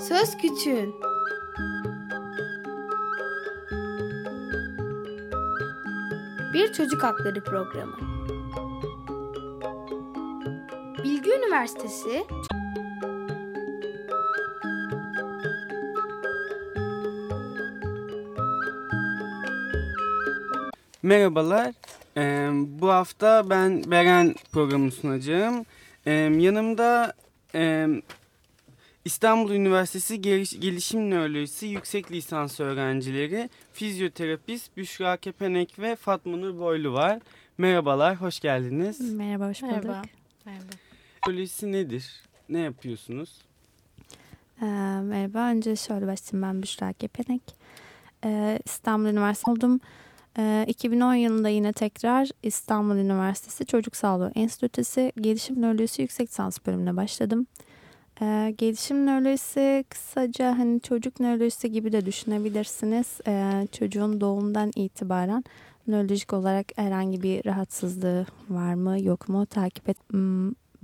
Söz Küçüğün Bir Çocuk Hakları Programı Bilgi Üniversitesi Merhabalar. Ee, bu hafta ben Beren programını sunacağım. Ee, yanımda e, İstanbul Üniversitesi Geliş Gelişim Nörolojisi yüksek lisans öğrencileri fizyoterapist Büşra Kepenek ve Fatma Nur Boylu var. Merhabalar, hoş geldiniz. Merhaba, hoş bulduk. Merhaba. Merhaba. Nörolojisi nedir? Ne yapıyorsunuz? Ee, merhaba, önce şöyle başlayayım ben Büşra Kepenek. Ee, İstanbul Üniversitesi oldum. Ee, 2010 yılında yine tekrar İstanbul Üniversitesi Çocuk Sağlığı Enstitüsü Gelişim Nörolojisi Yüksek Lisans bölümüne başladım. Ee, gelişim nörolojisi kısaca hani çocuk nörolojisi gibi de düşünebilirsiniz. Ee, çocuğun doğumdan itibaren nörolojik olarak herhangi bir rahatsızlığı var mı yok mu takip et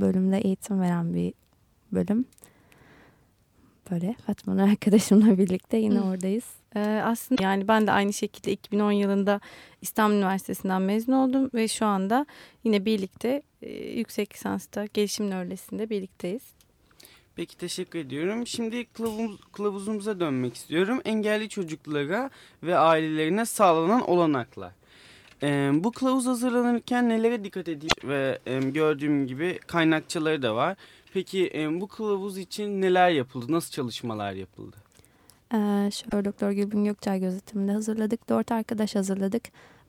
bölümde eğitim veren bir bölüm. Böyle Fatma Nur arkadaşımla birlikte yine Hı. oradayız. Ee, aslında yani ben de aynı şekilde 2010 yılında İstanbul Üniversitesi'nden mezun oldum ve şu anda yine birlikte e, yüksek lisansta gelişim nörolojisinde birlikteyiz. Peki teşekkür ediyorum. Şimdi kılavuz, kılavuzumuza dönmek istiyorum. Engelli çocuklara ve ailelerine sağlanan olanaklar. Ee, bu kılavuz hazırlanırken nelere dikkat edeyim ve e, gördüğüm gibi kaynakçaları da var. Peki e, bu kılavuz için neler yapıldı? Nasıl çalışmalar yapıldı? Ee, şöyle Doktor Gülbin Gökçay gözetiminde hazırladık. Dört arkadaş hazırladık.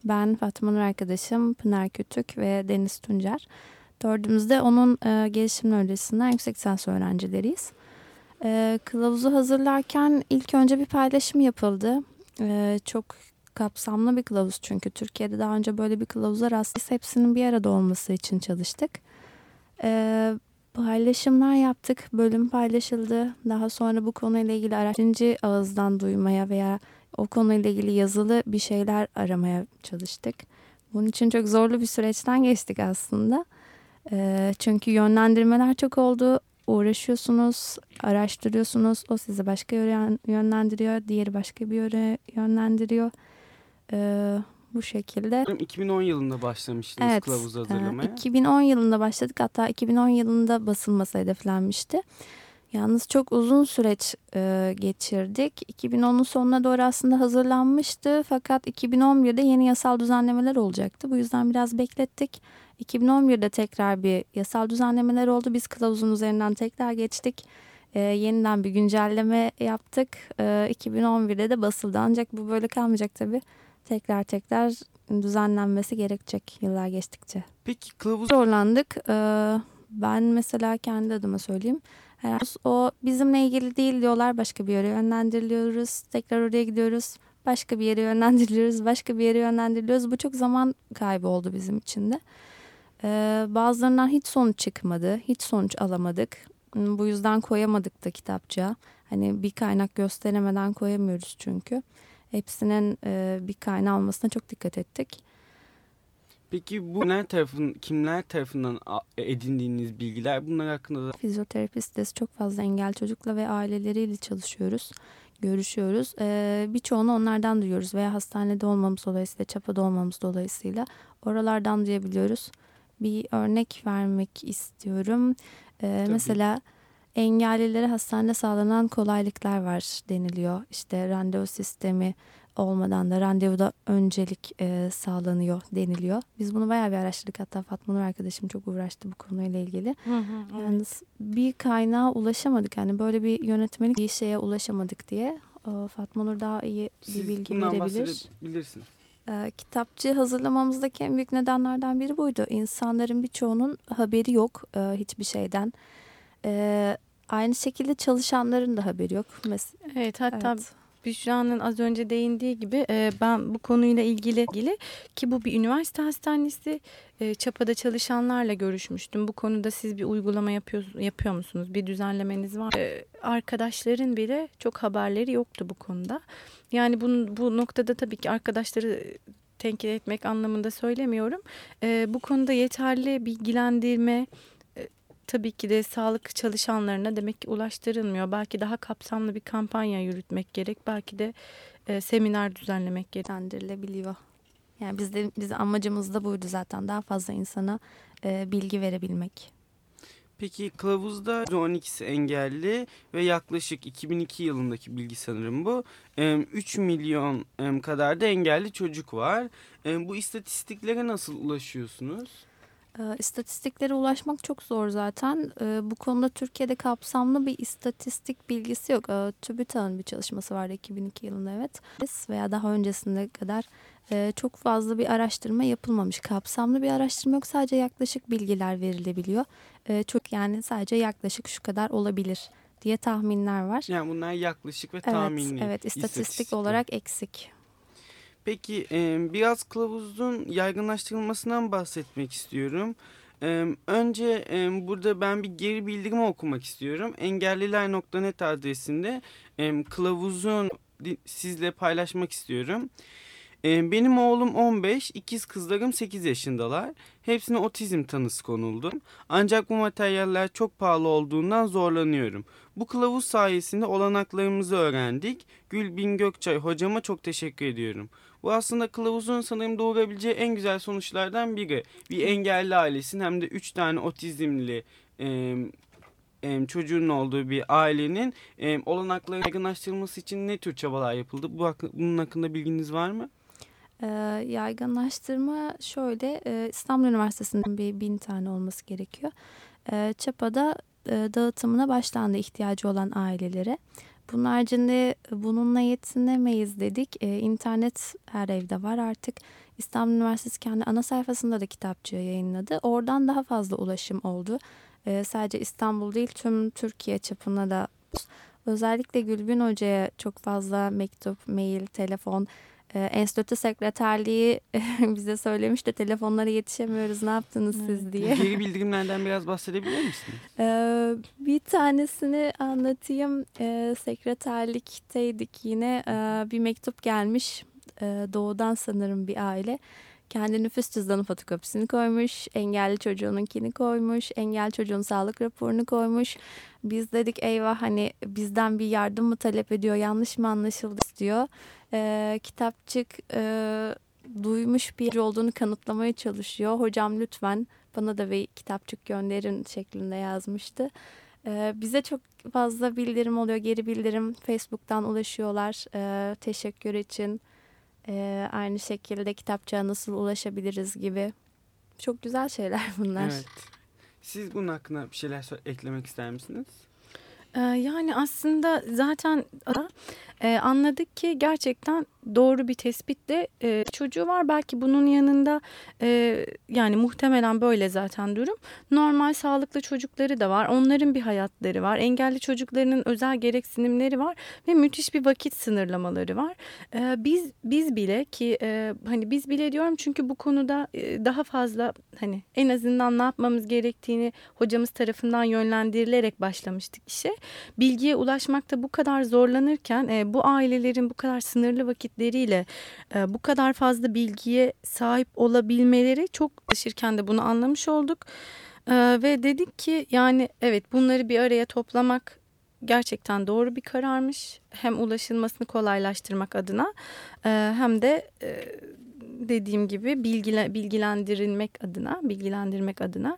Ben, Fatma Nur arkadaşım, Pınar Kütük ve Deniz Tuncer. Dördümüz de onun e, gelişim nörolojisinden yüksek lisans öğrencileriyiz. E, kılavuzu hazırlarken ilk önce bir paylaşım yapıldı. E, çok kapsamlı bir kılavuz çünkü Türkiye'de daha önce böyle bir kılavuza rastlıyız. Hepsinin bir arada olması için çalıştık. E, paylaşımlar yaptık. Bölüm paylaşıldı. Daha sonra bu konuyla ilgili araştırıcı ağızdan duymaya veya o konuyla ilgili yazılı bir şeyler aramaya çalıştık. Bunun için çok zorlu bir süreçten geçtik aslında. Ee, çünkü yönlendirmeler çok oldu. Uğraşıyorsunuz, araştırıyorsunuz. O sizi başka yöne yönlendiriyor. Diğeri başka bir yöne yönlendiriyor. Ee, bu şekilde. 2010 yılında başlamıştınız Evet, kılavuz e, hazırlamaya. 2010 yılında başladık. Hatta 2010 yılında basılması hedeflenmişti. Yalnız çok uzun süreç e, geçirdik. 2010'un sonuna doğru aslında hazırlanmıştı. Fakat 2011'de yeni yasal düzenlemeler olacaktı. Bu yüzden biraz beklettik. 2011'de tekrar bir yasal düzenlemeler oldu. Biz kılavuzun üzerinden tekrar geçtik. E, yeniden bir güncelleme yaptık. E, 2011'de de basıldı. Ancak bu böyle kalmayacak tabii. Tekrar tekrar düzenlenmesi gerekecek yıllar geçtikçe Peki kılavuz zorlandık. Ee, ben mesela kendi adıma söyleyeyim. Herhalde o bizimle ilgili değil diyorlar. Başka bir yere yönlendiriliyoruz. Tekrar oraya gidiyoruz. Başka bir yere yönlendiriliyoruz. Başka bir yere yönlendiriliyoruz. Bu çok zaman kaybı oldu bizim için de. Ee, bazılarından hiç sonuç çıkmadı. Hiç sonuç alamadık. Hmm, Bu yüzden koyamadık da kitapçığa. Hani bir kaynak gösteremeden koyamıyoruz çünkü. Hepsinin e, bir kaynağı olmasına çok dikkat ettik. Peki bu kimler, tarafın, kimler tarafından edindiğiniz bilgiler bunlar hakkında da Fizyoterapistiz. Çok fazla engel çocukla ve aileleriyle çalışıyoruz. Görüşüyoruz. Ee, birçoğunu onlardan duyuyoruz veya hastanede olmamız dolayısıyla, çapada olmamız dolayısıyla oralardan duyabiliyoruz. Bir örnek vermek istiyorum. Ee, mesela engellilere hastanede sağlanan kolaylıklar var deniliyor. İşte randevu sistemi olmadan da randevuda öncelik e, sağlanıyor deniliyor. Biz bunu bayağı bir araştırdık. Hatta Fatma Nur arkadaşım çok uğraştı bu konuyla ilgili. Yalnız bir kaynağa ulaşamadık. Yani böyle bir yönetmelik bir şeye ulaşamadık diye. Ee, Fatma Nur daha iyi bir siz bilgi bundan verebilir. bahsedebilirsiniz. Ee, kitapçı hazırlamamızdaki en büyük nedenlerden biri buydu. İnsanların birçoğunun haberi yok e, hiçbir şeyden. Ee, aynı şekilde çalışanların da haberi yok. Mes- Evet hatta evet. Büşra'nın az önce değindiği gibi e, ben bu konuyla ilgili, ilgili ki bu bir üniversite hastanesi e, çapada çalışanlarla görüşmüştüm. Bu konuda siz bir uygulama yapıyor, yapıyor musunuz? Bir düzenlemeniz var. E, arkadaşların bile çok haberleri yoktu bu konuda. Yani bu, bu noktada tabii ki arkadaşları tenkit etmek anlamında söylemiyorum. E, bu konuda yeterli bilgilendirme tabii ki de sağlık çalışanlarına demek ki ulaştırılmıyor. Belki daha kapsamlı bir kampanya yürütmek gerek. Belki de e, seminer düzenlemek gerek. Dendirilebiliyor. Yani bizde bizim amacımız da buydu zaten daha fazla insana e, bilgi verebilmek. Peki kılavuzda 12'si engelli ve yaklaşık 2002 yılındaki bilgi sanırım bu. Em, 3 milyon em, kadar da engelli çocuk var. Em, Bu istatistiklere nasıl ulaşıyorsunuz? E, İstatistiklere ulaşmak çok zor zaten. E, Bu konuda Türkiye'de kapsamlı bir istatistik bilgisi yok. E, TÜBİTAK'ın bir çalışması vardı 2002 yılında evet. Veya daha öncesinde kadar e, çok fazla bir araştırma yapılmamış. Kapsamlı bir araştırma yok. Sadece yaklaşık bilgiler verilebiliyor. Çok yani sadece yaklaşık şu kadar olabilir diye tahminler var. Yani bunlar yaklaşık ve Evet, evet istatistik istatistikler. olarak eksik. Peki biraz kılavuzun yaygınlaştırılmasından bahsetmek istiyorum. Önce burada ben bir geri bildirim okumak istiyorum. Engelliler.net adresinde kılavuzun sizle paylaşmak istiyorum. Benim oğlum 15, ikiz kızlarım 8 yaşındalar. Hepsine otizm tanısı konuldu. Ancak bu materyaller çok pahalı olduğundan zorlanıyorum. Bu kılavuz sayesinde olanaklarımızı öğrendik. Gülbin Gökçay hocama çok teşekkür ediyorum. Bu aslında kılavuzun sanırım doğurabileceği en güzel sonuçlardan biri. Bir engelli ailesin hem de 3 tane otizmli em, em, çocuğun olduğu bir ailenin em, olanakları yaygınlaştırılması için ne tür çabalar yapıldı? Bu bunun hakkında bilginiz var mı? Ee, yaygınlaştırma şöyle e, İstanbul Üniversitesi'nden bir bin tane olması gerekiyor. Ee, Çapa'da e, dağıtımına başlandı ihtiyacı olan ailelere. Bunun haricinde bununla yetinemeyiz dedik. Ee, internet her evde var artık. İstanbul Üniversitesi kendi ana sayfasında da kitapçığı yayınladı. Oradan daha fazla ulaşım oldu. Ee, sadece İstanbul değil tüm Türkiye çapında da özellikle Gülbin Hoca'ya çok fazla mektup, mail, telefon, e, enstitü sekreterliği bize söylemiş de telefonlara yetişemiyoruz ne yaptınız siz diye. Geri bildirimlerden biraz bahsedebilir misiniz? Ee, bir tanesini anlatayım. Ee, sekreterlikteydik yine. Bir mektup gelmiş. Doğudan sanırım bir aile. Kendi nüfus cüzdanı fotokopisini koymuş. Engelli çocuğununkini koymuş. Engelli çocuğun sağlık raporunu koymuş. Biz dedik eyvah hani bizden bir yardım mı talep ediyor yanlış mı anlaşıldı diyor. Ee, kitapçık e, duymuş bir olduğunu kanıtlamaya çalışıyor. Hocam lütfen bana da bir kitapçık gönderin şeklinde yazmıştı. Ee, bize çok fazla bildirim oluyor, geri bildirim Facebook'tan ulaşıyorlar ee, teşekkür için. Ee, aynı şekilde kitapçığa nasıl ulaşabiliriz gibi. Çok güzel şeyler bunlar. Evet. Siz bunun hakkında bir şeyler eklemek ister misiniz? Yani aslında zaten e, anladık ki gerçekten doğru bir tespitle e, çocuğu var. Belki bunun yanında e, yani muhtemelen böyle zaten durum. Normal sağlıklı çocukları da var. Onların bir hayatları var. Engelli çocuklarının özel gereksinimleri var ve müthiş bir vakit sınırlamaları var. E, biz biz bile ki e, hani biz bile diyorum çünkü bu konuda e, daha fazla hani en azından ne yapmamız gerektiğini hocamız tarafından yönlendirilerek başlamıştık işe. Bilgiye ulaşmakta bu kadar zorlanırken e, bu ailelerin bu kadar sınırlı vakitleriyle e, bu kadar fazla bilgiye sahip olabilmeleri çok çalışırken de bunu anlamış olduk. E, ve dedik ki yani evet bunları bir araya toplamak gerçekten doğru bir kararmış. Hem ulaşılmasını kolaylaştırmak adına e, hem de e, dediğim gibi bilgile, bilgilendirilmek adına, bilgilendirmek adına.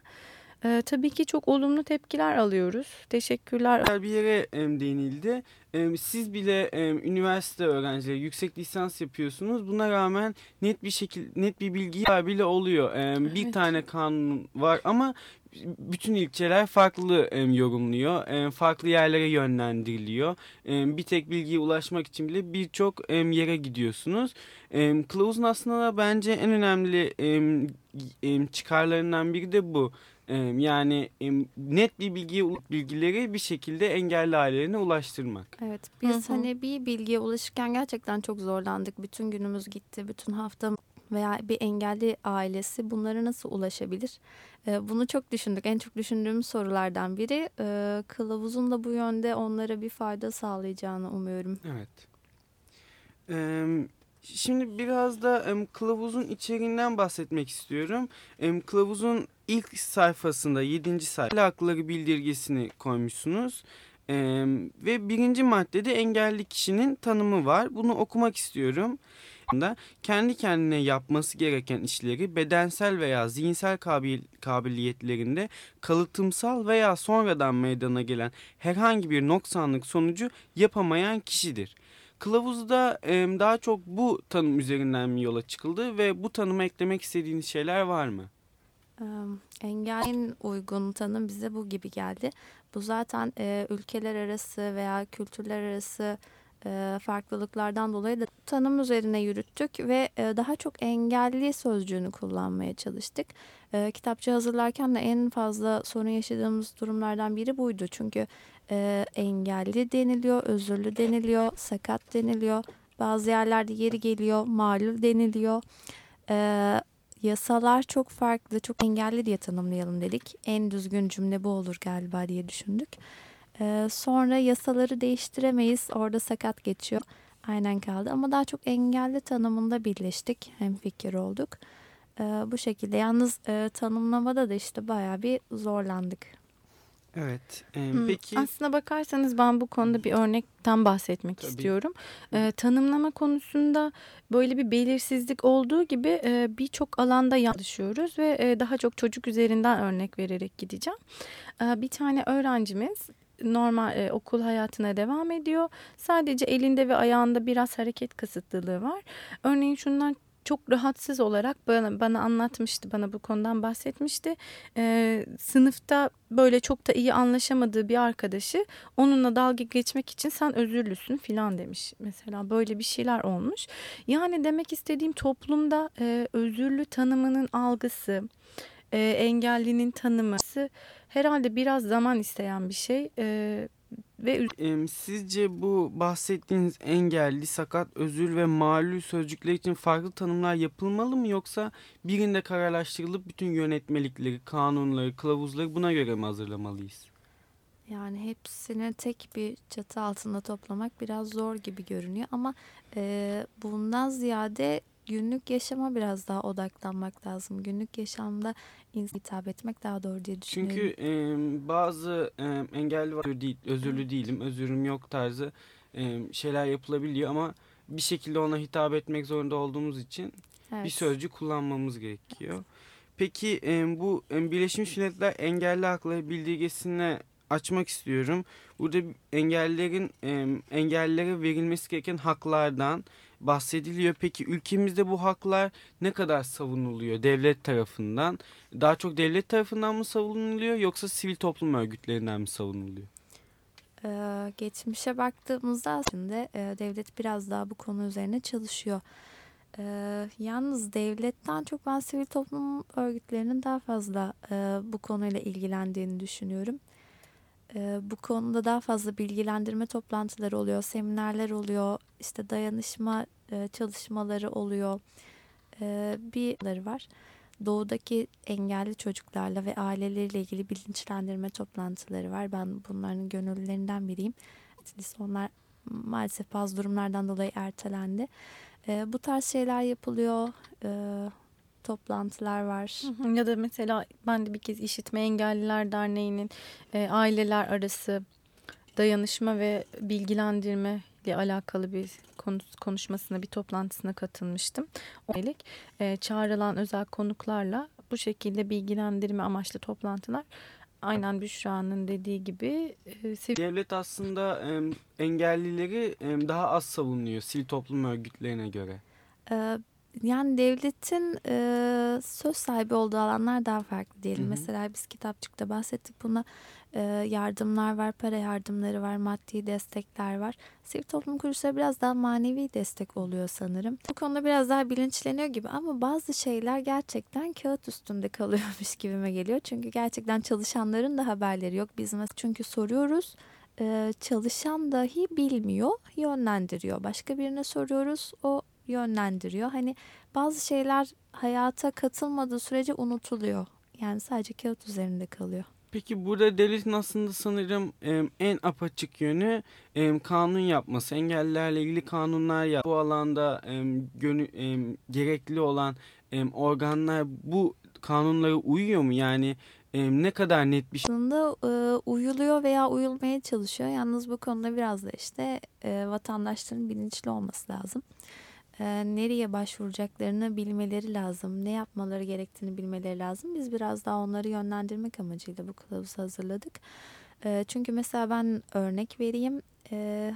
E, tabii ki çok olumlu tepkiler alıyoruz. Teşekkürler. Bir yere em, değinildi. Em, siz bile em, üniversite öğrencileri yüksek lisans yapıyorsunuz. Buna rağmen net bir şekil net bir bilgi bile oluyor. Bir Evet. tane kanun var ama bütün ilçeler farklı em, yorumluyor. Em, farklı yerlere yönlendiriliyor. Em, bir tek bilgiye ulaşmak için bile birçok em, yere gidiyorsunuz. Em, Kılavuzun aslında bence en önemli em, em, çıkarlarından biri de bu. Yani net bir bilgiye bilgileri bir şekilde engelli ailelerine ulaştırmak. Evet biz Hı hı. hani bir bilgiye ulaşırken gerçekten çok zorlandık. Bütün günümüz gitti, bütün hafta veya bir engelli ailesi bunlara nasıl ulaşabilir? Bunu çok düşündük. En çok düşündüğümüz sorulardan biri. Kılavuzun da bu yönde onlara bir fayda sağlayacağını umuyorum. Evet. Şimdi biraz da em, kılavuzun içeriğinden bahsetmek istiyorum. Em, kılavuzun ilk sayfasında 7. sayfa hakları bildirgesini koymuşsunuz. Em, ve birinci maddede engelli kişinin tanımı var. Bunu okumak istiyorum kendi kendine yapması gereken işleri bedensel veya zihinsel kabil kabiliyetlerinde kalıtımsal veya sonradan meydana gelen herhangi bir noksanlık sonucu yapamayan kişidir. Kılavuzda e, daha çok bu tanım üzerinden mi yola çıkıldı ve bu tanıma eklemek istediğiniz şeyler var mı? Engelin uygun tanım bize bu gibi geldi. Bu zaten e, ülkeler arası veya kültürler arası e, farklılıklardan dolayı da tanım üzerine yürüttük ve e, daha çok engelli sözcüğünü kullanmaya çalıştık. E, kitapçı hazırlarken de en fazla sorun yaşadığımız durumlardan biri buydu. Çünkü e, engelli deniliyor, özürlü deniliyor, sakat deniliyor. Bazı yerlerde yeri geliyor, malul deniliyor. E, yasalar çok farklı, çok engelli diye tanımlayalım dedik. En düzgün cümle bu olur galiba diye düşündük. Ee, sonra yasaları değiştiremeyiz. Orada sakat geçiyor. Aynen kaldı ama daha çok engelli tanımında birleştik. Hem fikir olduk. Ee, bu şekilde yalnız e, tanımlamada da işte bayağı bir zorlandık. Evet. e, peki Aslına bakarsanız ben bu konuda bir örnekten bahsetmek Tabii. istiyorum. Ee, tanımlama konusunda böyle bir belirsizlik olduğu gibi e, birçok alanda yanlışıyoruz ve e, daha çok çocuk üzerinden örnek vererek gideceğim. Ee, bir tane öğrencimiz normal e, okul hayatına devam ediyor. Sadece elinde ve ayağında biraz hareket kısıtlılığı var. Örneğin şundan çok rahatsız olarak bana, bana anlatmıştı, bana bu konudan bahsetmişti. Ee, sınıfta böyle çok da iyi anlaşamadığı bir arkadaşı onunla dalga geçmek için sen özürlüsün filan demiş. Mesela böyle bir şeyler olmuş. Yani demek istediğim toplumda e, özürlü tanımının algısı, e, engellinin tanıması herhalde biraz zaman isteyen bir şey. E, ve Sizce bu bahsettiğiniz engelli, sakat, özür ve malul sözcükler için farklı tanımlar yapılmalı mı yoksa birinde kararlaştırılıp bütün yönetmelikleri, kanunları, kılavuzları buna göre mi hazırlamalıyız? Yani hepsini tek bir çatı altında toplamak biraz zor gibi görünüyor ama e, bundan ziyade günlük yaşama biraz daha odaklanmak lazım. Günlük yaşamda hitap etmek daha doğru diye düşünüyorum. Çünkü em, bazı em, engelli var, değil, özürlü değilim, özürüm yok tarzı em, şeyler yapılabiliyor ama bir şekilde ona hitap etmek zorunda olduğumuz için bir Evet. sözcük kullanmamız gerekiyor. Peki em, bu Birleşmiş Milletler Engelli Hakları Bildirgesi'ne açmak istiyorum. Burada engellilerin em, engellilere verilmesi gereken haklardan bahsediliyor. Peki ülkemizde bu haklar ne kadar savunuluyor devlet tarafından? Daha çok devlet tarafından mı savunuluyor yoksa sivil toplum örgütlerinden mi savunuluyor? Ee, geçmişe baktığımızda aslında e, devlet biraz daha bu konu üzerine çalışıyor. Ee, yalnız devletten çok ben sivil toplum örgütlerinin daha fazla e, bu konuyla ilgilendiğini düşünüyorum. Ee, bu konuda daha fazla bilgilendirme toplantıları oluyor, seminerler oluyor, işte dayanışma e, çalışmaları oluyor. Ee, bir var. Doğudaki engelli çocuklarla ve aileleriyle ilgili bilinçlendirme toplantıları var. Ben bunların gönüllülerinden biriyim. Onlar maalesef bazı durumlardan dolayı ertelendi. Ee, bu tarz şeyler yapılıyor. Toplantılar var. Ya da mesela ben de bir kez İşitme Engelliler Derneği'nin e, aileler arası dayanışma ve bilgilendirme ile alakalı bir konu, konuşmasına, bir toplantısına katılmıştım. Onelik e, çağrılan özel konuklarla bu şekilde bilgilendirme amaçlı toplantılar aynen Büşra'nın dediği gibi e, Devlet aslında engellileri daha az savunuyor sivil toplum örgütlerine göre. Ee, yani devletin e, söz sahibi olduğu alanlar daha farklı diyelim. Hı hı. Mesela biz kitapçıkta bahsettik buna e, yardımlar var, para yardımları var, maddi destekler var. Sivil toplum kuruluşları biraz daha manevi destek oluyor sanırım. Bu konuda biraz daha bilinçleniyor gibi ama bazı şeyler gerçekten kağıt üstünde kalıyormuş gibime geliyor. Çünkü gerçekten çalışanların da haberleri yok. Biz çünkü soruyoruz e, çalışan dahi bilmiyor, yönlendiriyor. Başka birine soruyoruz, o yönlendiriyor. Hani bazı şeyler hayata katılmadığı sürece unutuluyor. Yani sadece kağıt üzerinde kalıyor. Peki burada devletin aslında sanırım en apaçık yönü kanun yapması, engellilerle ilgili kanunlar yap. Bu alanda gerekli olan organlar bu kanunlara uyuyor mu? Yani ne kadar net bir Aslında e, uyuluyor veya uyulmaya çalışıyor. Yalnız bu konuda biraz da işte e, vatandaşların bilinçli olması lazım. E, nereye başvuracaklarını bilmeleri lazım. Ne yapmaları gerektiğini bilmeleri lazım. Biz biraz daha onları yönlendirmek amacıyla bu kılavuzu hazırladık. E, çünkü mesela ben örnek vereyim. E,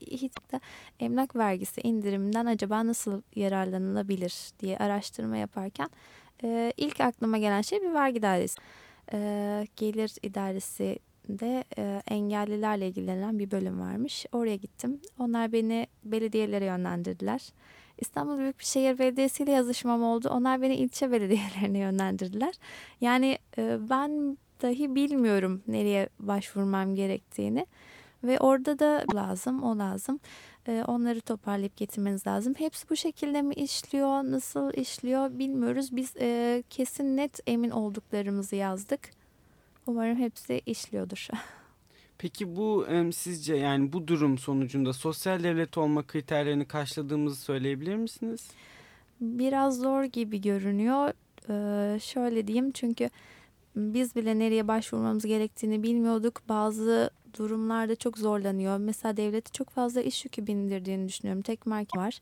hiç de emlak vergisi indiriminden acaba nasıl yararlanılabilir diye araştırma yaparken e, ilk aklıma gelen şey bir vergi dairesi. E, gelir idaresi de e, engellilerle ilgilenen bir bölüm varmış. Oraya gittim. Onlar beni belediyelere yönlendirdiler. İstanbul Büyükşehir Belediyesi ile yazışmam oldu. Onlar beni ilçe belediyelerine yönlendirdiler. Yani e, ben dahi bilmiyorum nereye başvurmam gerektiğini. Ve orada da lazım, o lazım. E, onları toparlayıp getirmeniz lazım. Hepsi bu şekilde mi işliyor, nasıl işliyor bilmiyoruz. Biz e, kesin net emin olduklarımızı yazdık. Umarım hepsi işliyordur. Peki bu sizce yani bu durum sonucunda sosyal devlet olma kriterlerini karşıladığımızı söyleyebilir misiniz? Biraz zor gibi görünüyor. Ee, şöyle diyeyim çünkü biz bile nereye başvurmamız gerektiğini bilmiyorduk. Bazı durumlarda çok zorlanıyor. Mesela devlete çok fazla iş yükü bindirdiğini düşünüyorum. Tek marka var.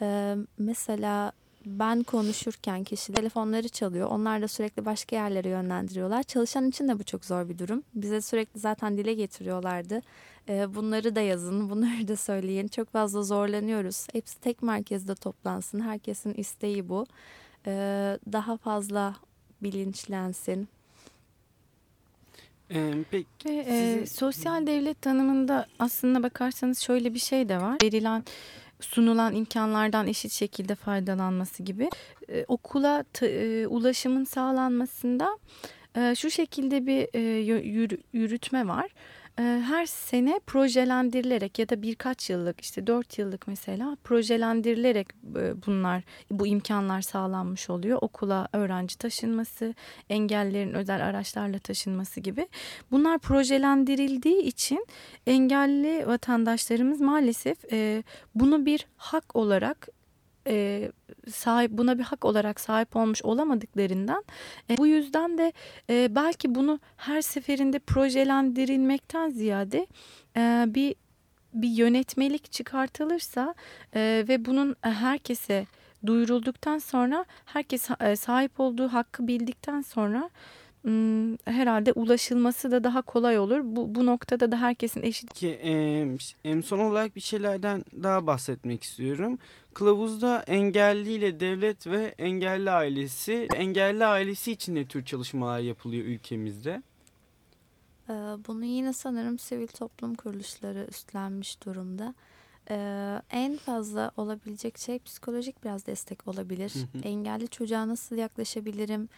Ee, mesela ben konuşurken kişi telefonları çalıyor. Onlar da sürekli başka yerlere yönlendiriyorlar. Çalışan için de bu çok zor bir durum. Bize sürekli zaten dile getiriyorlardı. Ee, bunları da yazın, bunları da söyleyin. Çok fazla zorlanıyoruz. Hepsi tek merkezde toplansın. Herkesin isteği bu. Ee, daha fazla bilinçlensin. Em, peki Ve, e, sosyal devlet tanımında aslında bakarsanız şöyle bir şey de var. Verilen sunulan imkanlardan eşit şekilde faydalanması gibi. E, okula e, ulaşımın sağlanmasında e, şu şekilde bir e, yürütme var. E, her sene projelendirilerek ya da birkaç yıllık işte dört yıllık mesela projelendirilerek e, bunlar bu imkanlar sağlanmış oluyor. Okula öğrenci taşınması, engellerin özel araçlarla taşınması gibi. Bunlar projelendirildiği için engelli vatandaşlarımız maalesef e, bunu bir hak olarak e, sahip buna bir hak olarak sahip olmuş olamadıklarından e, bu yüzden de e, belki bunu her seferinde projelendirilmekten ziyade e, bir bir yönetmelik çıkartılırsa e, ve bunun herkese duyurulduktan sonra herkes e, sahip olduğu hakkı bildikten sonra herhalde ulaşılması da daha kolay olur. Bu, bu noktada da herkesin eşit ki em, son olarak bir şeylerden daha bahsetmek istiyorum. Kılavuzda engelliyle devlet ve engelli ailesi, engelli ailesi için ne tür çalışmalar yapılıyor ülkemizde? Ee, Bunu yine sanırım sivil toplum kuruluşları üstlenmiş durumda. Ee, en fazla olabilecek şey psikolojik biraz destek olabilir. Hı hı. Engelli çocuğa nasıl yaklaşabilirim,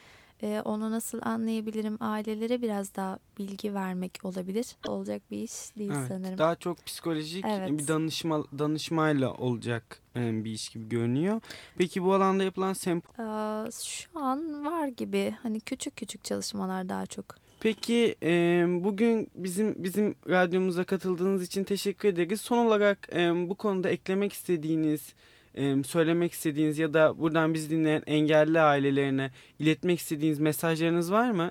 Ee, onu nasıl anlayabilirim, ailelere biraz daha bilgi vermek olabilir. Olacak bir iş değil Evet, sanırım. daha çok psikolojik Evet. bir danışma danışmayla olacak bir iş gibi görünüyor. Peki bu alanda yapılan semp Ee, şu an var gibi hani küçük küçük çalışmalar daha çok. Peki em, bugün bizim bizim radyomuza katıldığınız için teşekkür ederiz. Son olarak em, bu konuda eklemek istediğiniz, em, söylemek istediğiniz ya da buradan bizi dinleyen engelli ailelerine iletmek istediğiniz mesajlarınız var mı?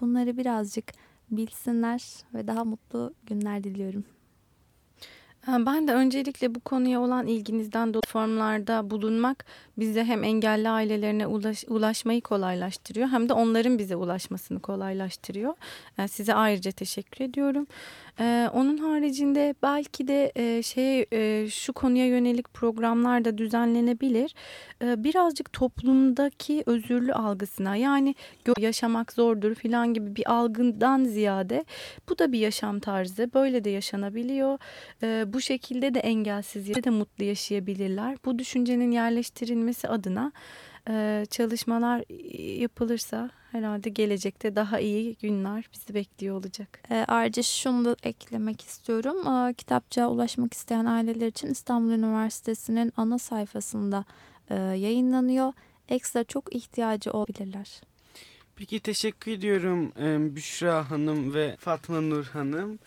Bunları birazcık bilsinler ve daha mutlu günler diliyorum. Ben de öncelikle bu konuya olan ilginizden dolayı formlarda bulunmak bize hem engelli ailelerine ulaş, ulaşmayı kolaylaştırıyor hem de onların bize ulaşmasını kolaylaştırıyor. Yani size ayrıca teşekkür ediyorum. Ee, onun haricinde belki de e, şey e, şu konuya yönelik programlar da düzenlenebilir. Ee, birazcık toplumdaki özürlü algısına yani yaşamak zordur falan gibi bir algından ziyade bu da bir yaşam tarzı. Böyle de yaşanabiliyor. Ee, bu şekilde de engelsiz ya da mutlu yaşayabilirler. Bu düşüncenin yerleştirilmesi adına e, çalışmalar yapılırsa herhalde gelecekte daha iyi günler bizi bekliyor olacak. E, ayrıca şunu da eklemek istiyorum. E, kitapçığa ulaşmak isteyen aileler için İstanbul Üniversitesi'nin ana sayfasında e, yayınlanıyor. Ekstra çok ihtiyacı olabilirler. Peki teşekkür ediyorum e, Büşra Hanım ve Fatma Nur Hanım.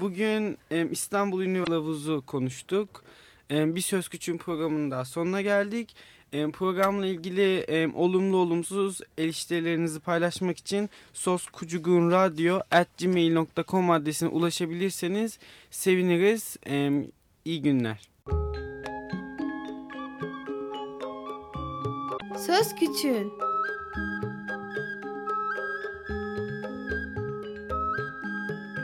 Bugün İstanbul Ünlü Havuzu konuştuk. Bir Söz Küçüğün programının daha sonuna geldik. Programla ilgili olumlu olumsuz eleştirilerinizi paylaşmak için soskucugunradyo.gmail.com adresine ulaşabilirseniz seviniriz. İyi günler. Söz Küçüğün